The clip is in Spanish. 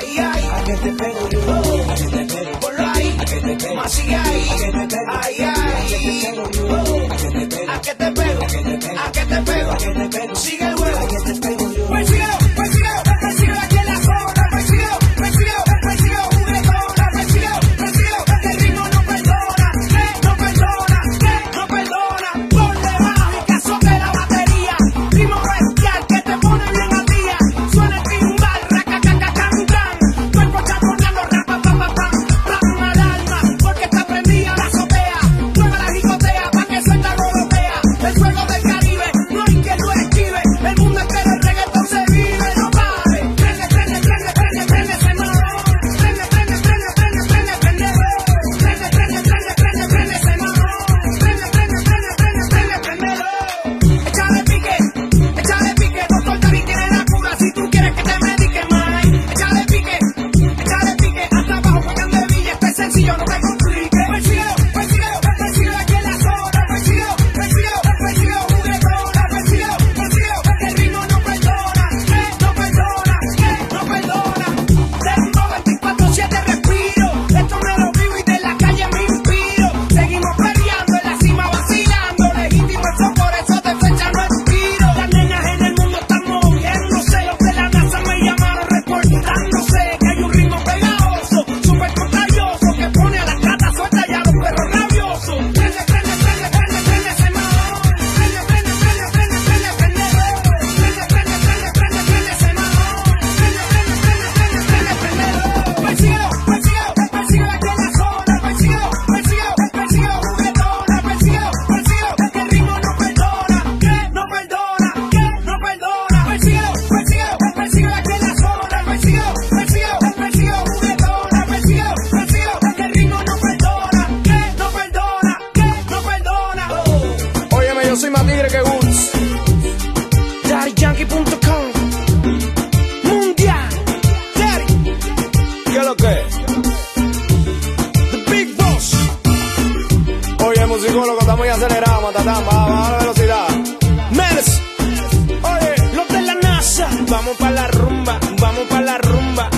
ay, ay, a que te pego yo, a que te pego, ponlo ahí, a que te pego, más sigue ahí, ay, ay, a que te pego yo, a que te pego, a que te pego, a que te pego, a que te pego, sigue el huevo. soy más tigre que Woods. DaddyYankee.com Mundial. Daddy. ¿Qué es lo que es? The Big Boss. Oye, musicólogo, está muy acelerado, matatán, baja, la velocidad. Menes. Oye, los de la NASA. Vamos para la rumba, vamos para la rumba.